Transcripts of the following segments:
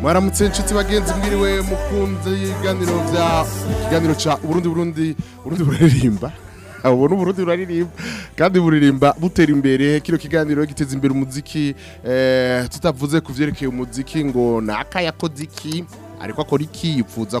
mwaramutse inshuti bagenzi mwiriwe mukunze ibiganiro bya ikiganiro cya uburundi burundi uburundi buraririmba ubona uburundi buraririmba kandi buririmba butera imbere kino kiganiro giteza imbere umuziki eh, tutavuze ku byerekeye umuziki ngo naka yakoze iki ariko akora iki yipfuza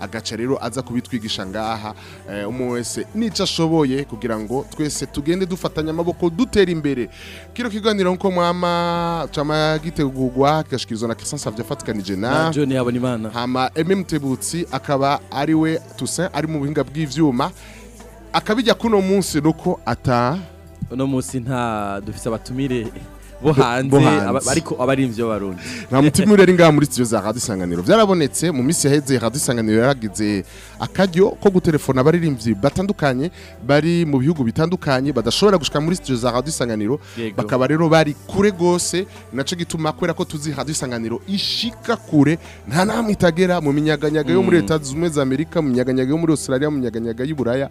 agaca rero aza kubitwigisha ngaha eh, umuntu wese n'icyo ashoboye kugira ngo twese tugende dufatanya amaboko dutera imbere kino kiganiro nk'uko mwama cyama gitegurwa kigashikirizwa na kisansi habyafatwanije na John Habonimana hama Emmy Mutebutsi akaba ari we Toussaint ari mu buhinga bw’ibyuma, akabijya kuno munsi nuko ata uno munsi nta dufise abatumire bo hanze ariko abari ivyo barundi nta mutima ureri muri studio za Radio byarabonetse mu minsi yaheze Radio yaragize akaryo ko gutelefona abaririmbyi batandukanye bari mu bihugu bitandukanye badashobora gushika muri studio za Radio bakaba rero bari kure gose nace gituma kwera ko tuzi Radio ishika kure nta namwe itagera mu minyaganyaga yo muri mm. Leta Zunze za Amerika mu minyaganyaga yo muri Australia mu minyaganyaga Buraya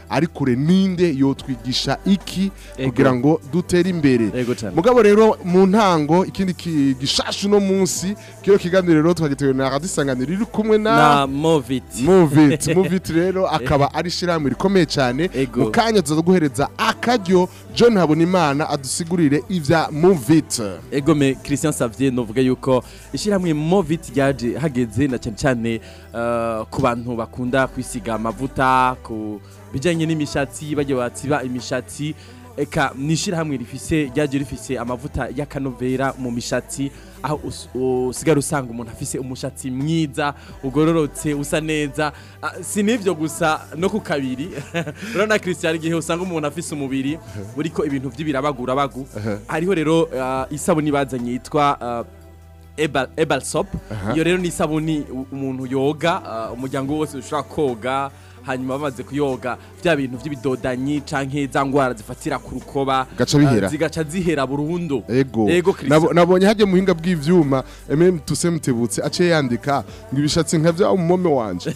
ari kure ninde yotwigisha iki kugira ngo dutere imbere mugabo rero mu ntango ikindi gishasha uno munsi kiyo kiganiro rero twagitewe na radisi isanganiro riri kumwe na moviti moviti moviti rero akaba ari ishyirahamwe rikomeye cyane mu kanya tuza guhereza akaryo john habonimana adusigurire ibya moviti ego me christian savye novuga yuko ishyirahamwe moviti ryaje hageze na cyane cyane euh, ku bantu bakunda kwisiga amavuta ku bijyanye n'imishatsi bajya batsiba imishatsi eka nishirahamwe rifise ryaje rifise amavuta y'akanovera mu mishatsi aho usigara usanga umuntu afise umushatsi mwiza ugororotse usa neza ah, si nivyo gusa no ku kabiri urabona Christian igihe usanga umuntu afise umubiri ko ibintu vy'ibirabagura bagu hariho rero ah, isabuni bazanye yitwa ah, Ebal, ebal sop iyo rero ni isabuni umuntu yoga umuryango wose ushobora koga hanyuma bamaze kuyoga bya bintu by'ibidodanyi canke za ngwara zifatira ku rukoba zigaca eh, zihera burundu ego ego nabonye hajye muhinga bw'ivyuma mm tuseme tebutse ace yandika ngo ibishatsi nka bya umome wanje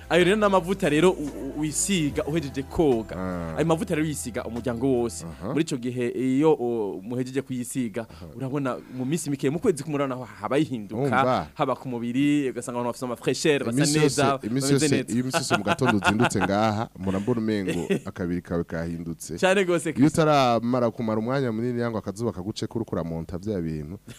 ayo rero n'amavuta rero wisiga uhejeje koga ah. ayo mavuta rero yisiga umuryango wose muri icyo gihe iyo muhejeje kuyisiga urabona mu minsi mike mu kwezi k'umunani aho haba yihinduka haba ku mubiri ugasanga abantu bafite amafreshere basa neza bameze neza iyo iminsi yose mu gatondo uzindutse ngaha murambona umengo akabiri kawe kahindutse cyane rwose iyo utaramara kumara umwanya munini yangwa akazuba kagufi guce kuri kura monta vya bintu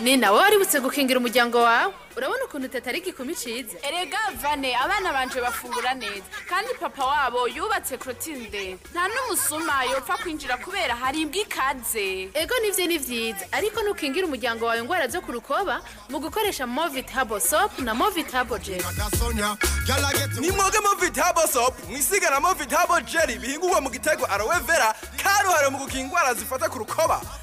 ni nawe waributse gukingira umuryango wawe urabona ukuntu teta ari erega vane abana banje bafungura neza kandi papa wabo yubatse krotine ndende nta n'umusuma yopfa kwinjira kubera hari imbwa ikaze ego nivyo ni vyiza ariko nukingira umuryango wawe ingwara zo ku rukoba mu gukoresha movit habo sop na movit habo jeli ni movit habo sop mwisiga movit habo jeli bihingurwa mu gitego aloe vera karuhariwe mu gukinga ingwara zifata ku rukoba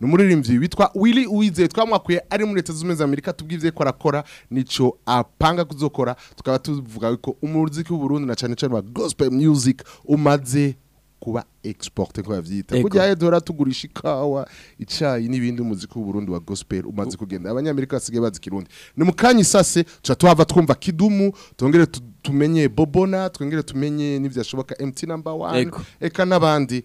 ni umuririmbyi witwa willy wize twamwakuye ari muri leta zunze za amerika tubwibye ko arakora nicyo apanga kuzokora tukaba tuvuga ko umuziki w'uburundi na cyane cyane wa gospel music umaze kuba export nko yavyita kurya edora tugurisha ikawa icyayi n'ibindi muziki w'uburundi wa gospel umaze kugenda abanyamerika basigaye bazi kirundi ni mukanya isase tuca tuhava twumva kidumu tongere tumenye bobona twongere tumenye n'ivyashoboka mt number 1 eka n'abandi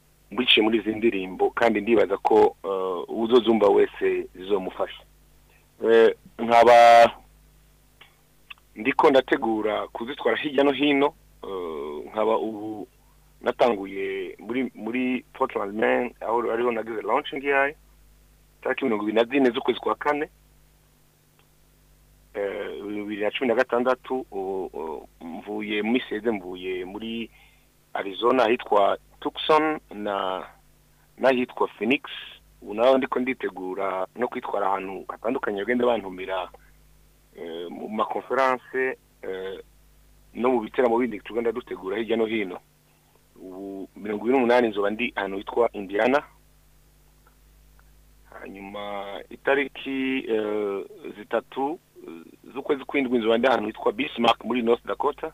mbiciye muri izi ndirimbo kandi ndibaza ko uh, uzozumva wese zizomufasha eh, nkaba ndiko ndategura kuzitwara hirya no hino uh, nkaba ubu natanguye muri muri man aho ariho nagize launching yayo tariki mirongo ibiri na zine z'ukwezi kwa kane eh, bibiri na cumi na gatandatu mvuye muri seze mvuye muri arizona ahitwa tucson na n'ahitwa phoenix ubu ndiko nditegura no kwitwara ahantu hatandukanye bagenda bantumira eh, mu makonferanse eh, no mu bitaramo bindi tugenda dutegura hirya no hino ubu mirongo ibiri n'umunani nzoba ndi ahantu hitwa indiana hanyuma itariki eh, zitatu z'ukwezi kw'indwi nzoba ndi ahantu hitwa bismark muri north dakota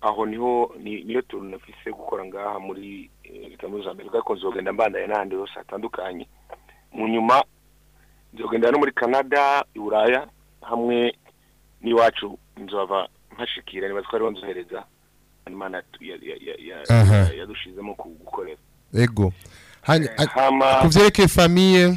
aho niho niyo tuntu gukora ngaha muri leta eh, muri za amerika ko nzogenda mbandanya n'ahandi hose hatandukanye mu nyuma nzogenda no muri canada i buraya hamwe n'iwacu nzava nkashikira niba twari banzohereza imana yadushizemo kugukorera ego eh, kuvyerekeye famiye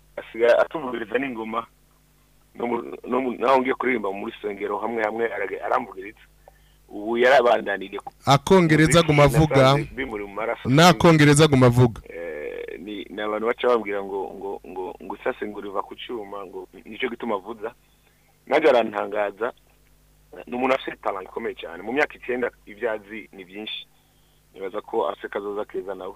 asigaye atuvugiriza n'ingoma naho ngiye kuririmba muri rusengero hamwe hamwe aramvugiriza ubu yarabandanire akongereza guma avuga n'akongereza guma avuga eh, ni abantu baca babwira ngo ngo ngo ngo isasengura riva ku cyuma ngo nicyo gituma avuza nanjye arantangaza ni umuntu afite talent ikomeye cyane mu myaka icyenda ibyazi ni byinshi nibaza ko afite kazoza keza nawe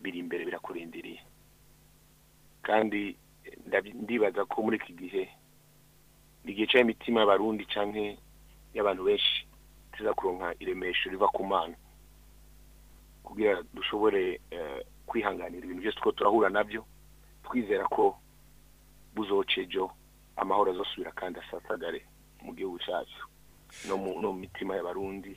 biri imbere birakurindiriye kandi ndibaza ko muri iki gihe igice y'imitima y'abarundi cyangwa y'abantu benshi tuza kuronka iremesho riva ku mana kugira dushobore eh, kwihanganira ibintu byose two turahura nabyo twizera ko buzocejo amahoro azosubira kandi asasagare mu gihugu cyacu no mu mitima y'abarundi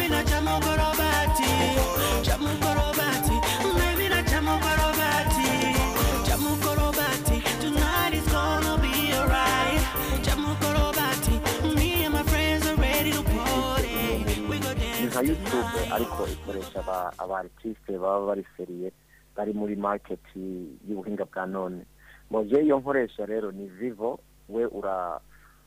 ariko ikoresha aba abaritiste baba bariferiye bari muri maketi y'ubuhinga bwa none mu gihe iyo nkoresha rero ni vivo we ura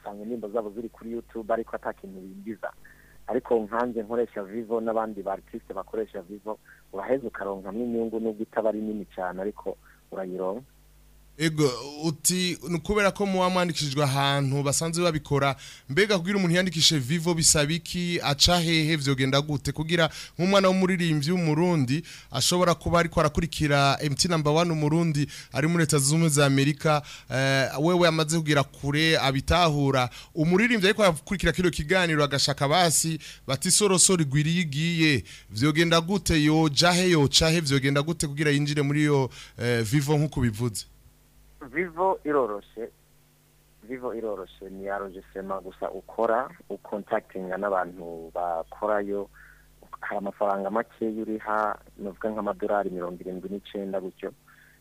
usanga indirimbo zabo ziri kuri yutube ariko ata binjiza ariko nkanjye nkoresha vivo n'abandi baritiste bakoresha vivo uraheze ukaronkamo n’inyungu nubwo itaba ari nini cyane ariko urayironka ego uti kubera ko muba ahantu basanzwe babikora mbega kugira umuntu yandikishe vivo bisaba iki aca hehe vyogenda gute kugira nk'umwana w'umuririmbyi w'umurundi ashobora kuba ariko arakurikira MT number 1 umurundi ari muri leta zumwe za Amerika uh, wewe amaze kugira kure abitahura umuririmbyi ariko arakurikira kino kiganiro agashaka basi bati soroso rigwiriye igiye vyogenda gute yo jahe yo cahe vyogenda gute kugira yinjire muri yo uh, vivo nk'uko bivuze vivo iroroshye vivo iroroshye ni arojisema gusa ukora ukontakitinga n'abantu bakorayo hari amafaranga makeya uriha nuvuga nk'amadolari mirongo irindwi n'icyenda gutyo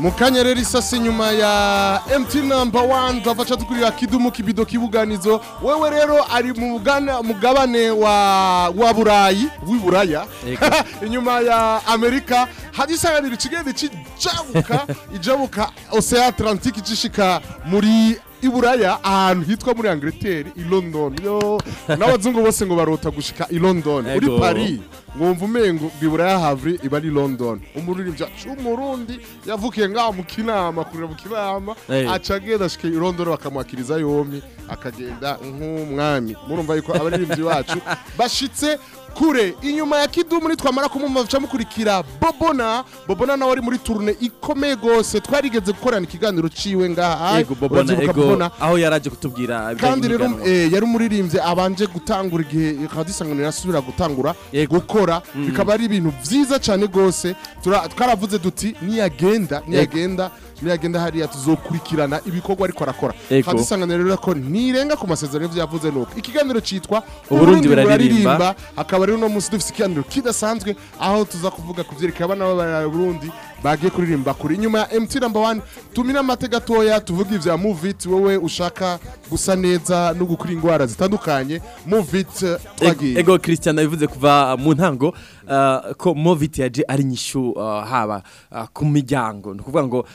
mu kanya rero isasi nyuma ya emutiyeni namba wani turafasha tukurira kidumu kibido kibuganizo wewe rero ari mu mugabane wa burayi Buraya inyuma ya amerika hari isaganiro kigali kijabuka ijabuka oseya atalantika igishika muri i buraya ahantu hitwa muri angleteri i london n'abazungu bose ngo barota gushika i london muri paris wumva umengo buraya havre iba ari london umuririmbyi cy'umurundi yavukiye ngaho mu kinama kurira mu kinama aca agenda ashika i london bakamwakiriza yombi akagenda nk'umwami murumva yuko abaririmbyi bacu bashitse kure inyuma ya kidumu nitwamara kumumva duca mukurikira bobona bobona nawe ari muri turune ikomeye rwose twarigeze gukorana ikiganiro ciwe ngaha aho yaraje kutubwira kandi rero eh, yari umuririmbyi abanje gutangura igihe akadisanganira asubira gutangura gukora mm. bikaba ari ibintu byiza cyane rwose twaravuze duti niyagenda niyagenda niyagenda hariya tuzokurikirana ibikorwa ariko arakora hadusangana rero ko ntirenga ku masezerano yavuze nuko ikiganiro cyitwa uburundi buraririmba hakaba rero uno munsi dufite ikiganiro kidasanzwe aho tuza kuvuga ku byerekeye abana b'abarundi bagiye kuririmba kuri inyuma ya MT number 1 tumira amate gatoya tuvuga ivya Movit wewe ushaka gusa neza no gukura ingwara zitandukanye Movit twagiye Ego Christian abivuze kuva mu ntango Eh, ko moviti yaje ari inyishyu eh, haba eh, ku miryango ni ukuvuga ngo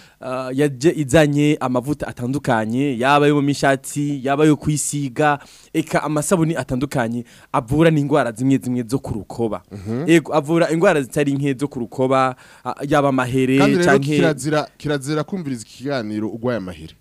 yaje izanye amavuta atandukanye yaba yo mu mishati yaba yo kwisiga eka amasabuni atandukanye avura n'indwara zimwe zimwe zo kurukoba rukoba mhm. avura indwara zitari nke zo ku rukoba yaba amahere cyangwa kirazira kumviriza ikiganiro ugwaye amahere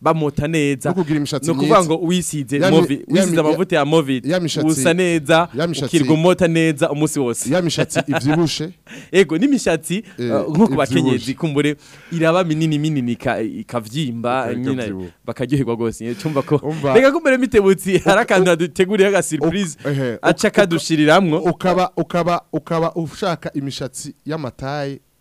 bamota neza ni ukuvuga ngo wisize amavuta ya moviti usa neza ukirwa umota neza umunsi wose ya mishatsi ibyibushe n'imishatsi eh, eh, nk'uko bakenyezi kumbure iraba minini minini ikabyimba nyine bakaryoherwa rwose cyumva eh, ko reka kumbure mitebutsi hari akantu aga surprise aca kadushiriramwo ukaba ukaba ukaba ushaka imishatsi y'amataye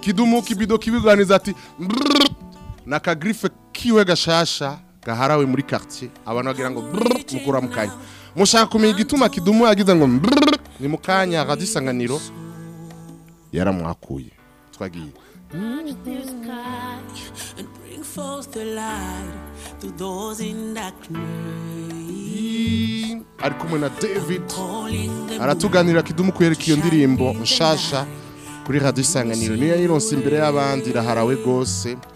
kidumu kibido kibiganiza ati n'akagirife kiwe gashasha gaharawe muri quartier abantu bagira ngo mukura mu kanya mushaka kumenya igituma kidumu yagize ngo ni mu kanya radisanganiro yaramwakuye twagiye ari kumwe na david aratuganirira kidumu kwereka iyo ndirimbo nshasha kuri radisanganiro isanganiro niyo yayironse imbere y'abandi iraharawe rwose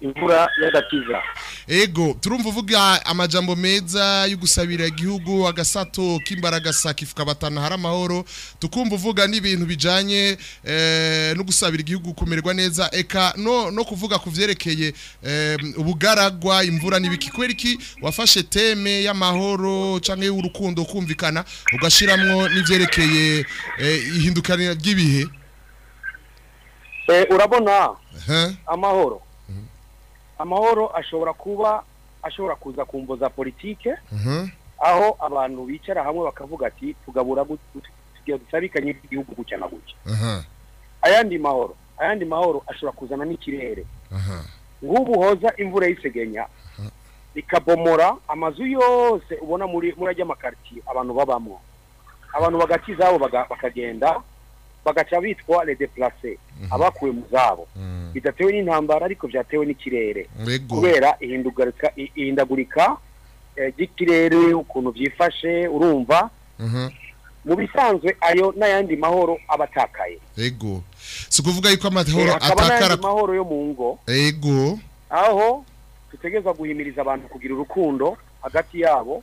imvura y'agakiza ego turumva uvuga amajambo meza yo gusabira igihugu agasato k'imbaragasa kifuka batana hari amahoro tukumva uvuga n'ibintu bijanye eh, no gusabira igihugu kumererwa neza eka no no kuvuga kuvyerekeye eh, ubugaragwa imvura nibiki wafashe teme y'amahoro canke urukundo kumvikana ugashiramwo n'ivyerekeye eh, ihindukanira ry'ibihe eh urabona amahoro amahoro ashobora kuba ashobora kuza ku mvo za politike mhm. aho abantu bicara hamwe bakavuga ati tugabura tugira dusabikanye igihugu gutya na gutya mhm. ayandi mahoro ayandi mahoro ashobora kuzana n'ikirere mhm. nk'ubu hoza imvura y'isegenya ikabomora amazu yose ubona muri ajya amakaritsiye abantu babamo abantu bagakiza abo bakagenda bagaca bitwa les déplacés mhm. abakuwe mu zabo mhm. bidatewe n'intambara ariko byatewe n'ikirere kubera ihindagurika eh, ry'ikirere ukuntu byifashe urumva mhm. mu bisanzwe ayo n'ayandi mahoro aba atakaye yego si ukuvuga yuko amahoro eh, atakara mahoro yo mu ngo yego aho tutegereza guhimiriza abantu kugira urukundo hagati yabo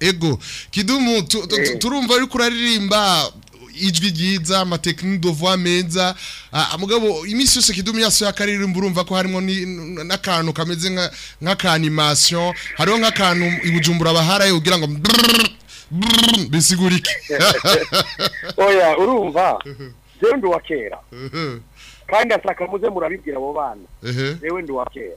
ego kidumu eh. turumva ariko uraririmba ijwi ryiza amatekinidovwa meza ah, ah, mugabo iminsi yose kidumu yasohoye yakaririmba urumva ko harimo n'akantu kameze nk'akanimasiyo hariho nk'akantu ibujumbura baharaye kugira ngo bisigurike oya urumva rero ndi uwa kera kandi asaka muze murabibwira abo bana rero ndi uwa kera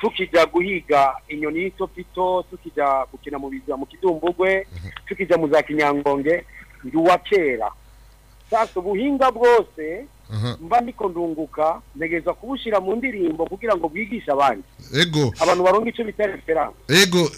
tukija guhiga inyoni y'itopito tukija gukina mu biza mu kidumbugwe tukija mu za kinyangonge uwa kera sasa ubuhinga bwose mba ndiko ndunguka ntegereza kubushyira mu ndirimbo kugira ngo bwigishe abandi ego abantu baronga icyo bita referanse ego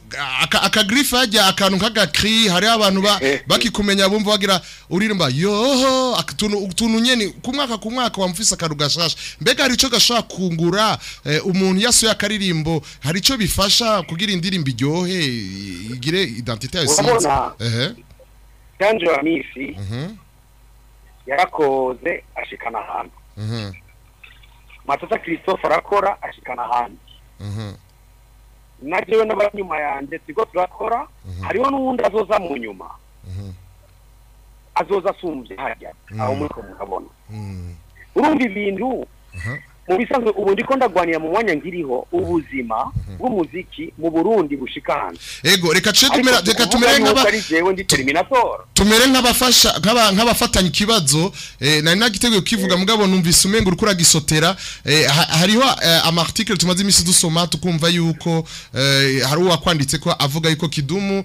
akagirifu hajya akantu nk'agakiri hariho abantu eh, eh. bakikumenya bumva bagira uririmba yoho utuntu nyine ku mwaka ku mwaka wamufise akantu gashasha mbega hari icyo gashobora kungura eh, umuntu yasuye akaririmbo hari icyo bifasha kugira indirimbo iryohe igire identite yawe sinzi kandi urabona yarakoze ashikana ahantu mhm. matata christophe arakora ashikana ahantu mhm. nagewe n'abanyuma yanjye tigo turakora mhm. hariho n'uwundi azoza mu nyuma azoza asumbye hajya aho muri kumubona urumva ibintu mu bisanzwe ubu ndiko ndagwanira mu mwanya ngiriho ubuzima mhm. bw'umuziki mu Burundi bushikanje ego reka reka tumere tumere nk'abafasha nk'abafatanya ikibazo eh, nari nagiteguye kivuga eh. mugabo numvise umengo urukura gisotera eh, hariho eh, ama article tumaze imisi dusoma tukumva yuko eh, hari uwakwanditse ko avuga yuko Kidumu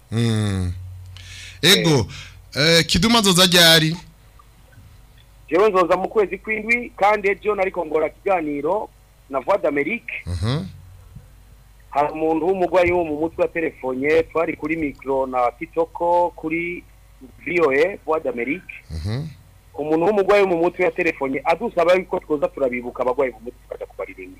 mhm. ego eh, kidumazo zajya ari jewe nzoza mu kwezi kw'indwi kandi ejo nariko ngora ikiganiro na voix d'amerique mhm. hari umuntu w'umugwayi wo mu mutwe wa telefone twari kuri micro na kitoko kuri voe voix d'amerique mhm. umuntu w'umugwayi wo mu mutwe ya telefone adusaba yuko twoza turabibuka abagwayi mu mutwe tukaja kubaririmba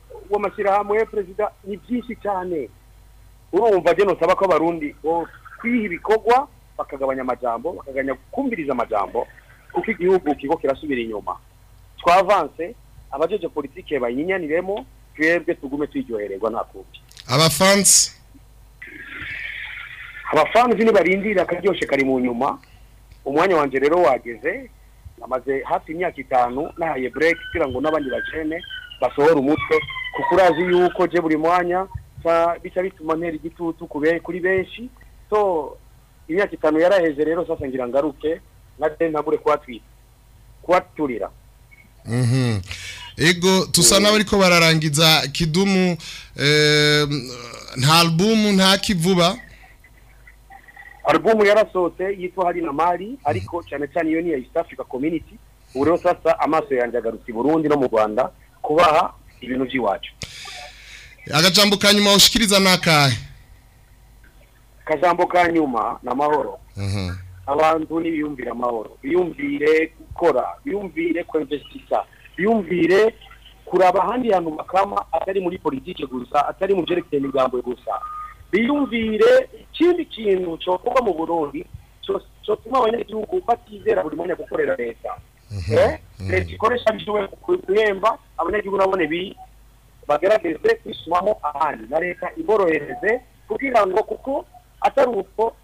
w'amashyirahamwe perezida ni byinshi cyane urumva je nosaba ko abarundi kwiha ibikorwa bakagabanya amajambo bakagabanya kumviriza amajambo kuko igihugu kiko kirasubira inyuma twavanse abajeje politike bayinyaniremo twebwe tugume turyohererwa nta kundi abafansi abafansi ntibarindira akaryoshye kari mu nyuma umwanya wanjye rero wageze amaze hafi imyaka itanu nahaye bureke kugira ngo n'abandi bajene basohora umutwe kuko urazi yuko je buri mwanya bica bituma ntera igitutu kuri benshi so imyaka itanu yaraheze rero sasa ngira ngaruke nade ntabure kuhaturira kuhaturira mhm. ego tusa ariko bararangiza kidumu eh, nta alubumu nta kivuba alubumu yarasohotse yitwa hari na mari ariko cyane cyane iyo ni iya east africa community ubu rero sasa amaso yanjye agarutse i burundi no mu rwanda kubaha ibintu by'iwacu agajambo ka nyuma ushikiriza ni akahe akajambo ka nyuma ni amahoro uh-huh. abantu ntibiyumvire amahoro biyumvire gukora biyumvire kwemvesita yumvire kuraba ahandi hantu bakama atari muri politiki gusa atari mu byerekeye imigambo gusa biyumvire ikindi kintu cyokorwa mu burundi cyotuma abanyagihugu batizera buri mwanya gukorera leta eh? leta ikoresha byiwe guhemba abanyagihugu nabone bi bagerageze kwisubamo ahandi na leta iborohereze kugira ngo kuko atari uko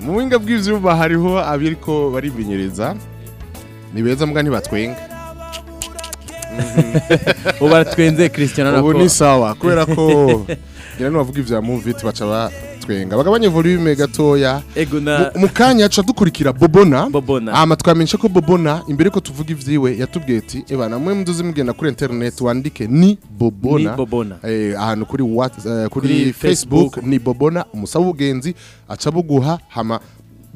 mu buhinga bw'izuba hariho abiriko baribinyereza ni beza mbwa ntibatwenga ubu baratwenze christian ubu ni sawa kubera ko ngira n'uwavuga ibya muvi tubaca baratwenga bagabanye volume gatoya mu kanya yacu dukurikira bobona hama ah, twamenyesha ko bobona imbere ko tuvuga ibyiwe yatubwiye ati eba namwe muduze mugenda kuri internet wandike ni bobona eh, ahantu kuri eh, facebook ni bobona umusabugenzi aca buguha hama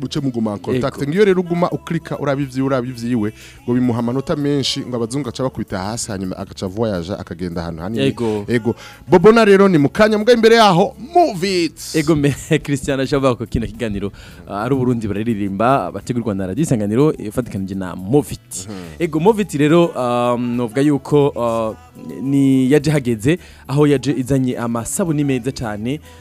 buce muguma contact ngiyo rero uguma uklika urabivyi urabivyiwe ngo bimuha amanota menshi ngo abazunga aca bakubita hasi hanyuma agaca voyage akagenda ahantu hanini ego ego bobona rero ni mukanya mbwa imbere yaho move ego me Christian ajavuga ko kino kiganiro ah, ari uburundi bararirimba bategurwa na radio isanganiro ifatikanije na move mhm. ego move rero um, ah, novuga yuko uh, ni yaje hageze aho yaje izanye amasabuni meza cyane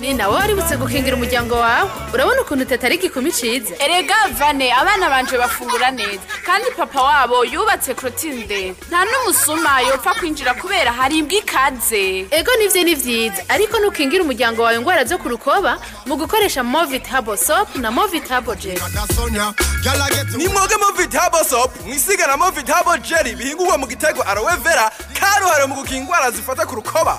ni nawe waributse gukingira umuryango wawe urabona ukuntu teta ari igikumi icize erega vane abana banje bafungura neza kandi papa wabo yubatse korotire nta n'umusuma yopfa kwinjira kubera hari imbwa ikaze ego nibyo ni byiza ariko nukingira umuryango wawe indwara zo ku rukoba mu gukoresha movit habo sopu na movit habo jeri ni mwoge movit habo sopu mwisiga na movit habo jeri bihingurwa mu gitego arowe vera karuhariwe mu gukinga indwara zifata ku rukoba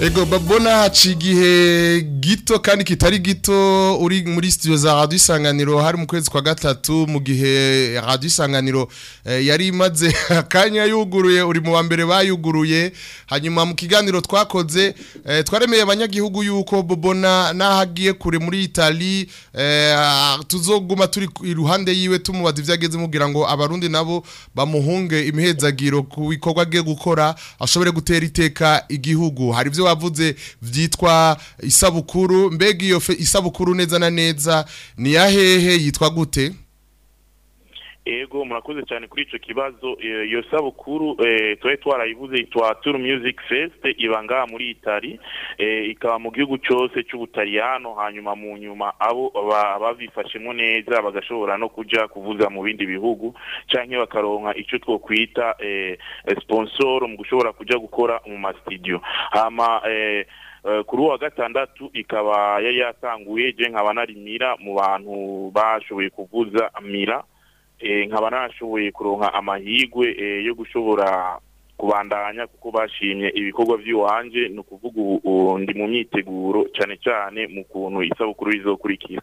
ego babona haci igihe gito kandi kitari gito uri muri sitiyo za radiyo hari mu kwezi kwa gatatu mu gihe radiyo eh, yari imaze akanya yuguruye uri mu wa mbere bayuguruye hanyuma mu kiganiro twakoze eh, twaremeye abanyagihugu yuko babona n'aho agiye kure muri itali eh, tuzoguma turi iruhande yiwe tumubaza ibyo ageze mubwira ngo abarundi nabo bamuhunge imihezagiro ku bikorwa agiye gukora ashobore gutera iteka igihugu hari ibyo wavuze vyitwa isabukuru mbega iyo isabukuru neza na neza ni ya yitwa gute ego murakoze cyane kuri icyo kibazo e, iyo sabukuru e, tuba twarayivuze yitwa turu muziki fesite iba ngaha muri itari e, ikaba mu gihugu cyose cy'ubutariyano hanyuma mu nyuma abo babifashemo neza bagashobora no kujya kuvuza mu bindi bihugu cyangwa bakaronka icyo twakwita siponsoro mu gushobora kujya gukora mu masitidiyo hama kuri uwa gatandatu ikaba yari yatanguye nkaba narimira mu bantu bashoboye kuvuza mira Eh, nkaba nashoboye kuronka amahirwe eh, yo gushobora kubandanya kuko bashimye ibikorwa by'iwanjye ni ukuvuga ubu ndi mu myiteguro cyane cyane mu kuntu isabukuru izokurikira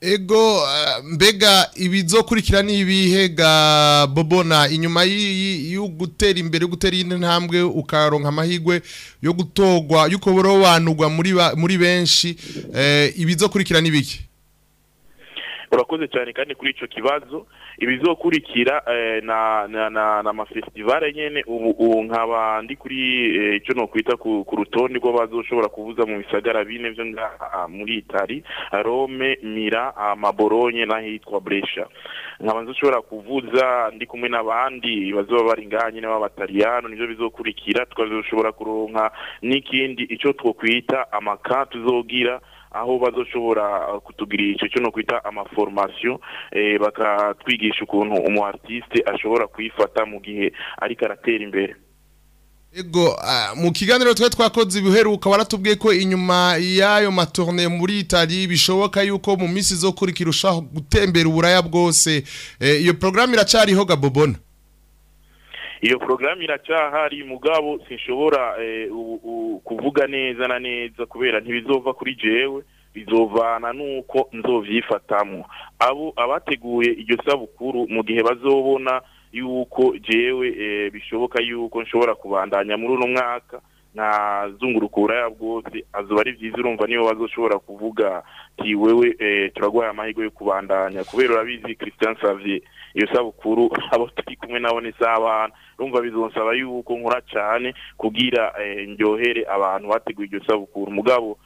ego eh, mbega ibizokurikira ni ibihe ga bobona inyuma yo gutera imbere gutera intambwe ukaronka amahirwe yo gutogwa yuko wanugwa muri muri benshi eh, ibizokurikira ni bike urakoze cyane kandi kuri icyo kibazo ibizokurikira eh, na na n'amafesitivale nyine ubu nkaba ndi kuri eh, icyo nakwita ku rutonde rwo bazoshobora kuvuza mu bisagara bine byo ah, muri itari rome mira amaboronye ah, n'ahitwa buresha nkaba nzishobora kuvuza ndi kumwe n'abandi bazaba bari ngaha nyine b'abatariyano nibyo bizokurikira tukaba dushobora kuronka n'ikindi icyo twakwita amaka tuzogira aho bazoshobora uh, kutugirira icyo cyo no kwita amaforomasiyo eh, bakatwigisha ukuntu umu artiste ashobora kuyifata mu gihe ariko aratera imbere Ego uh, mu kiganiro twe twakoze ibiheruka waratubwiye ko inyuma y'ayo matorne muri Itali bishoboka yuko mu minsi zo kurikira ushaka gutembera uburaya bwose eh, iyo programme iracyariho gabobona iyo porogaramu iracyahari mugabo sinshobora eh, kuvuga neza na neza kubera ntibizova kuri jewe bizovana n'uko nzovyifatamo abo abateguye iryo sabukuru mu gihe bazobona yuko jewe eh, bishoboka yuko nshobora kubandanya muri uno mwaka nta zungurukura ya bwose azuba ari byiza urumva nibo bazoshobora kuvuga ati wewe eh, turaguhaye amahirwe yo kubandanya kubera urabizi christian savier iyo sabukuru abo turi kumwe nabo ni isabana rumva bizonsaba yuko nkora cyane kubwira eh, ndyohere abantu bateguye iyo sabukuru mugabo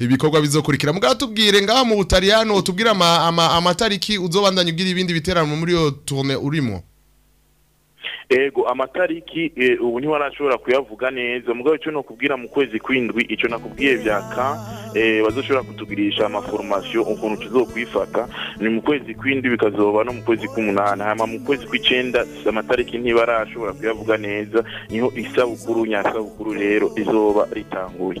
ibikorwa bizokurikira mugabo tubwire ngaha mu Butaliyano tubwire amatariki ama, uzobandanya ugira ibindi biterano muri yo tourne urimo yego amatariki eh, ubu arashobora kuyavuga neza mugabo icyo nakubwira mu kwezi kw'indwi icyo nakubwiye byaka eh, bazoshobora kutugurisha amaforomasiyo ukuntu tuzokwifata ni mu kwezi kw'indwi bikazoba no mu kwezi k'umunani hanyuma mu kwezi kw'icyenda amatariki ntiba arashobora kuyavuga neza niho isabukuru nyasabukuru rero rizoba ritanguye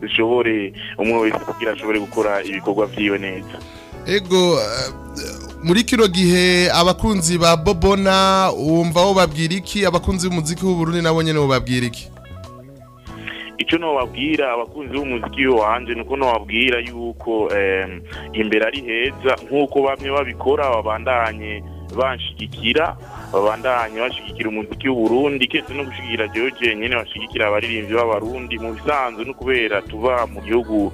dushobore umwe wese kugira ashobore gukora ibikorwa vyiwe neza ego eh, muri kino gihe abakunzi ba bobona wumva aho babwira iki abakunzi b'umuziki w'uburundi nabo nyene babwira iki icyo nobabwira abakunzi b'umuziki wanjye ni uko nobabwira yuko imbere ari heza nk'uko bamwe babikora babandanye banshigikira babandanye bashyigikira umuziki w'uburundi kese no gushyigikira George nyine bashyigikira abaririmbyi b'abarundi mu bisanzwe no kubera tuba mu gihugu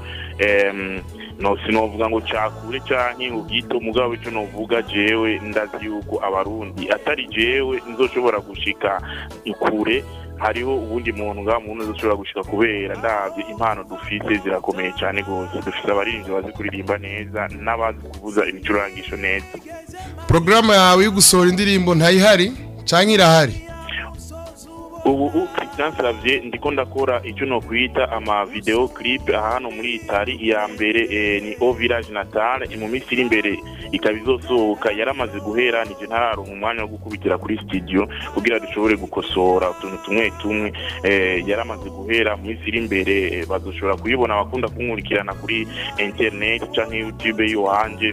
sinovuga ngo cyakure canke ubwite umugabo icyo novuga jewe ndazi yuko abarundi atari jewe nzoshobora gushika ikure hariho ubundi muntu ngaha muntu ushobora gushika kubera ndabyo impano dufite zirakomeye cyane rwose dufite abarinzi bazi kuririmba neza n'abazi kuvuza imicurangisho neza porogaramu yawe yo gusohora indirimbo ntayihari cyangwa irahari ubu twansabye ndiko ndakora icyo no kwita ama video clip hano muri itari iya mbere eh, ni O Village Natal mu minsi iri imbere ikaba izosohoka yaramaze guhera nige ntararonka umwanya wo gukubitira kuri studio kugira dushobore gukosora utuntu tumwe tumwe eh, yaramaze guhera mu minsi iri imbere eh, badushobora kuyibona abakunda kunkurikirana kuri internet canke YouTube yo yiwanje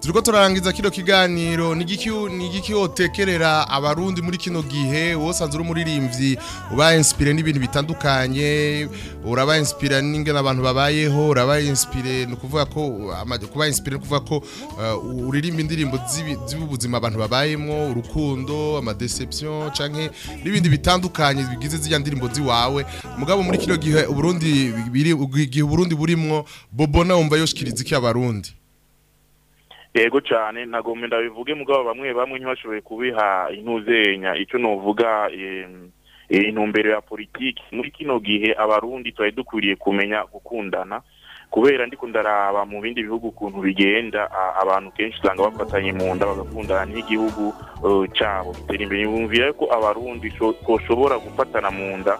turiko turarangiza kino kiganiro n'igiki wotekerera abarundi muri kino gihe wosanze uri umuririmbyi uba inspire n'ibintu bitandukanye uraba inspire n'ingene abantu babayeho uraba inspire ni ukuvuga ko ko uh, kuba inspire kuva ko uh, uririmba indirimbo z'ubuzima abantu babayemo urukundo amadeception canke n'ibindi bitandukanye bigize zijya ndirimbo ziwawe mugabo muri kino gihe uburundi biri gihe uburundi burimo bobona wumva yoshikiriza iki abarundi yego cyane ntago ndabivuge mugabo bamwe bamwe ntibashoboye kubiha intuzenya icyo nuvuga intumbero ya politiki muri kino gihe abarundi twari dukwiriye kumenya gukundana kubera ndiko ndaraba mu bindi bihugu ukuntu bigenda abantu kenshi usanga bafatanye mu nda bagakundana n'igihugu cyabo bitera imbere bumvira ko abarundi twashobora gufatana mu nda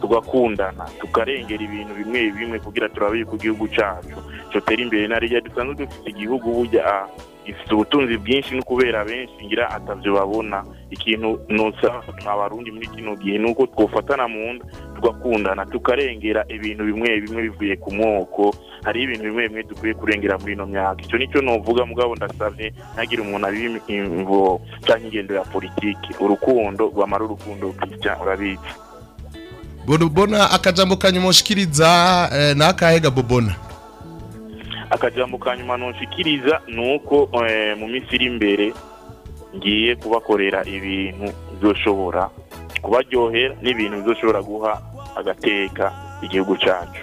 tugakundana tukarengera ibintu bimwe bimwe kugira turabe ku gihugu cyacu dutera imbere na rya dusanzwe dufite igihugu bujya burya ifite ubutunzi bwinshi no kubera benshi ngira atabyo babona ikintu ntusaba abarundi muri kino gihe ni uko twafatana mu nda tugakundana tukarengera ibintu bimwe bimwe bivuye ku moko hari ibintu bimwe bimwe dukwiye kurengera muri ino myaka icyo nicyo nuvuga mugabo ndasabye ntagire umuntu abimbo cyangwa ingendo ya politiki urukundo rwamara urukundo rwica urabizi bona akajambo kanyuma ushikiriza eh, n'akahega bobona akajambo ka nyuma ntushikiriza ni uko eh, mu minsi iri imbere ngiye kubakorera ibintu byoshobora kubaryohera n'ibintu byoshobora guha agateka igihugu cyacu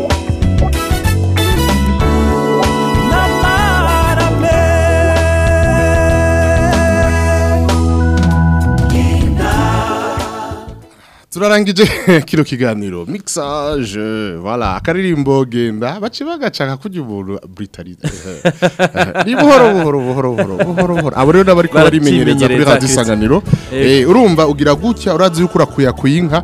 turarangije kino kiganiro mixage voilà akaririmbo genda baci bagacaka kurya umuntu britari ni buhoro buhoro buhoro buhoro buhoro buhoro abo rero n'abari kubarimenyereza kuri radio isanganiro eh, urumva ugira gutya urazi yuko urakuya kuyinka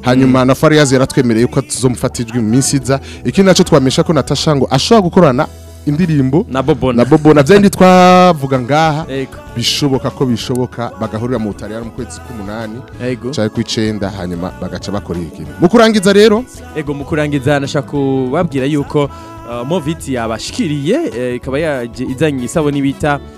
hanyuma mm. na Farias yaratwemereye ko tuzomufata ijwi mu minsi iza ikindi naco twamesha ko Natasha ngo ashobora gukorana indirimbo na Bobo na bobona byandi twavuga ngaha bishoboka ko bishoboka bagahurira mu butaliyani mu kwezi k'umunani cyari ku icenda hanyuma bagaca bakora ikintu mu kurangiza rero ego mu kurangiza nashaka kubabwira yuko uh, moviti yabashikiriye eh, ikaba eh, izanye isabuni bita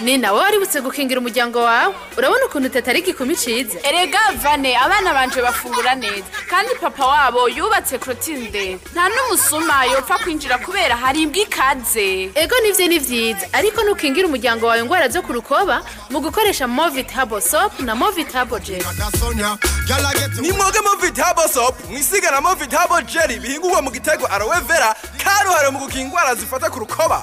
Nina nawe waributse gukingira umuryango wawe urabona ukuntu teta ari igikumi icize erega vane abana banje bafungura neza kandi papa wabo yubatse korotire nta n'umusuma yopfa kwinjira kubera hari imbwa ikaze ego nibyo ni byiza ariko ntukingira umuryango wawe indwara zo ku rukoba mu gukoresha moviti habo sopu na moviti habo jeri ni mwoge habo sopu mwisiga na habo jeri bihingurwa mu gitego arawevera karuhariwe mu gukinga indwara zifata ku rukoba